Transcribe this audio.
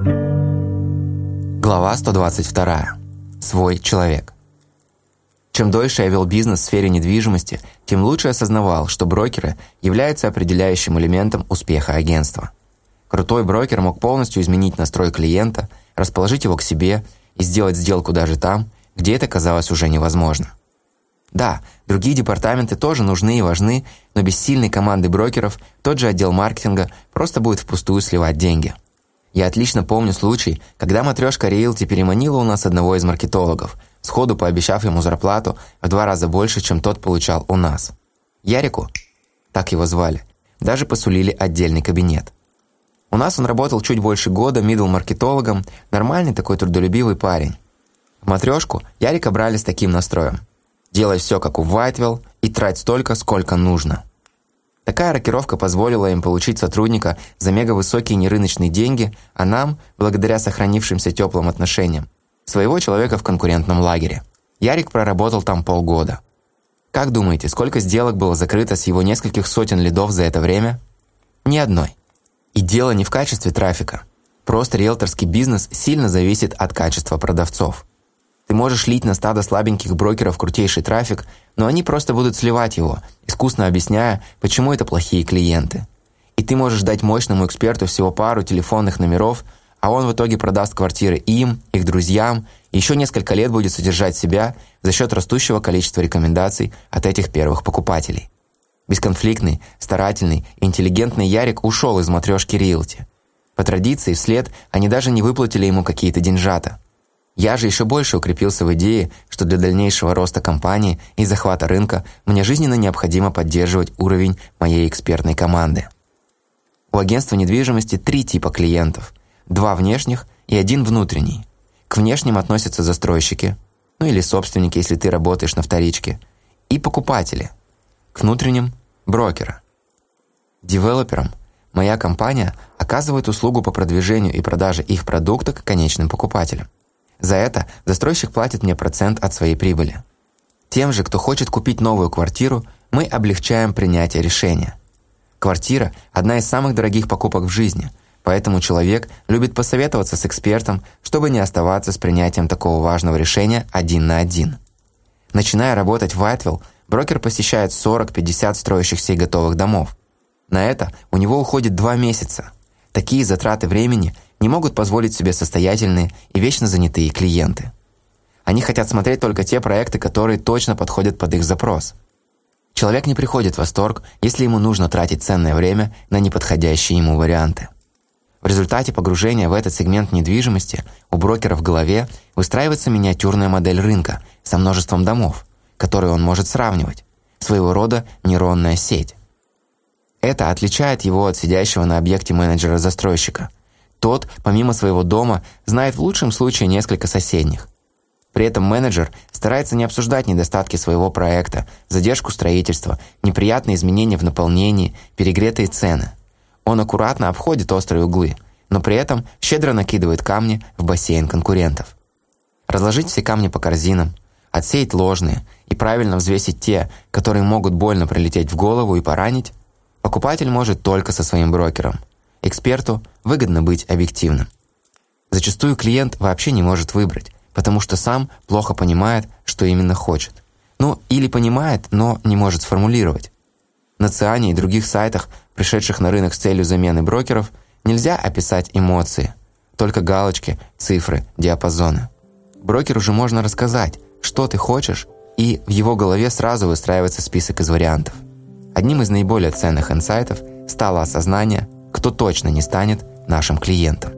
Глава 122. Свой человек. Чем дольше я вел бизнес в сфере недвижимости, тем лучше осознавал, что брокеры являются определяющим элементом успеха агентства. Крутой брокер мог полностью изменить настрой клиента, расположить его к себе и сделать сделку даже там, где это казалось уже невозможно. Да, другие департаменты тоже нужны и важны, но без сильной команды брокеров тот же отдел маркетинга просто будет впустую сливать деньги. Я отлично помню случай, когда матрешка Рейлти переманила у нас одного из маркетологов, сходу пообещав ему зарплату в два раза больше, чем тот получал у нас. Ярику, так его звали, даже посулили отдельный кабинет. У нас он работал чуть больше года мидл-маркетологом, нормальный такой трудолюбивый парень. В матрешку Ярика брали с таким настроем. Делай все, как у Вайтвелл, и трать столько, сколько нужно. Такая рокировка позволила им получить сотрудника за мегавысокие нерыночные деньги, а нам, благодаря сохранившимся теплым отношениям, своего человека в конкурентном лагере. Ярик проработал там полгода. Как думаете, сколько сделок было закрыто с его нескольких сотен лидов за это время? Ни одной. И дело не в качестве трафика. Просто риэлторский бизнес сильно зависит от качества продавцов. Ты можешь лить на стадо слабеньких брокеров крутейший трафик, но они просто будут сливать его, искусно объясняя, почему это плохие клиенты. И ты можешь дать мощному эксперту всего пару телефонных номеров, а он в итоге продаст квартиры им, их друзьям, и еще несколько лет будет содержать себя за счет растущего количества рекомендаций от этих первых покупателей. Бесконфликтный, старательный, интеллигентный Ярик ушел из матрешки Риэлти. По традиции, вслед они даже не выплатили ему какие-то деньжата – я же еще больше укрепился в идее, что для дальнейшего роста компании и захвата рынка мне жизненно необходимо поддерживать уровень моей экспертной команды. У агентства недвижимости три типа клиентов. Два внешних и один внутренний. К внешним относятся застройщики, ну или собственники, если ты работаешь на вторичке, и покупатели. К внутренним – брокера. Девелоперам моя компания оказывает услугу по продвижению и продаже их продукта к конечным покупателям. За это застройщик платит мне процент от своей прибыли. Тем же, кто хочет купить новую квартиру, мы облегчаем принятие решения. Квартира – одна из самых дорогих покупок в жизни, поэтому человек любит посоветоваться с экспертом, чтобы не оставаться с принятием такого важного решения один на один. Начиная работать в Вайтвилл, брокер посещает 40-50 строящихся и готовых домов. На это у него уходит два месяца. Такие затраты времени – не могут позволить себе состоятельные и вечно занятые клиенты. Они хотят смотреть только те проекты, которые точно подходят под их запрос. Человек не приходит в восторг, если ему нужно тратить ценное время на неподходящие ему варианты. В результате погружения в этот сегмент недвижимости у брокера в голове выстраивается миниатюрная модель рынка со множеством домов, которые он может сравнивать, своего рода нейронная сеть. Это отличает его от сидящего на объекте менеджера-застройщика – тот, помимо своего дома, знает в лучшем случае несколько соседних. При этом менеджер старается не обсуждать недостатки своего проекта, задержку строительства, неприятные изменения в наполнении, перегретые цены. Он аккуратно обходит острые углы, но при этом щедро накидывает камни в бассейн конкурентов. Разложить все камни по корзинам, отсеять ложные и правильно взвесить те, которые могут больно прилететь в голову и поранить, покупатель может только со своим брокером – Эксперту выгодно быть объективным. Зачастую клиент вообще не может выбрать, потому что сам плохо понимает, что именно хочет. Ну, или понимает, но не может сформулировать. На Циане и других сайтах, пришедших на рынок с целью замены брокеров, нельзя описать эмоции, только галочки, цифры, диапазоны. Брокеру же можно рассказать, что ты хочешь, и в его голове сразу выстраивается список из вариантов. Одним из наиболее ценных инсайтов стало осознание – кто точно не станет нашим клиентом.